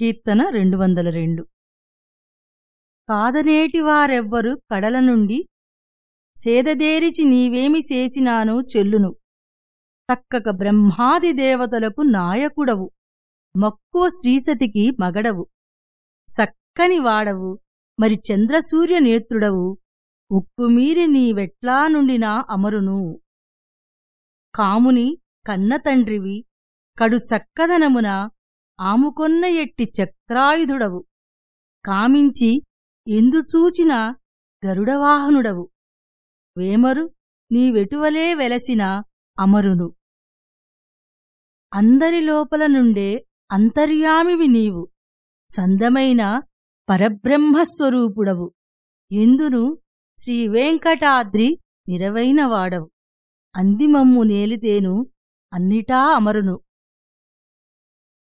కీర్తన రెండు వందల రెండు. కాదనేటివారెవ్వరు కడల నుండి సేదదేరిచి నీవేమి చేసినానో చెల్లును. తక్కక బ్రహ్మాది దేవతలకు నాయకుడవు. మక్కువ శ్రీసతికి మగడవు. సక్కని వాడవు. మరి చంద్రసూర్య నేత్రుడవు. ఉక్కుమీరి నీవెట్లా నుండినా అమరును. కాముని కన్నతండ్రివి కడు చక్కదనమున ఆముకొన్న ఎట్టి చక్రాయుధుడవు. కామించి ఎందుచూచిన గరుడవాహనుడవు. వేమరు నీవెటువలే వెలసిన అమరును. అందరి లోపల నుండే అంతర్యామివి నీవు. చందమైన పరబ్రహ్మస్వరూపుడవు. ఎందును శ్రీవేంకటాద్రి నిరవైన వాడవు అందిమమ్ము నేలితేను అన్నిటా అమరును.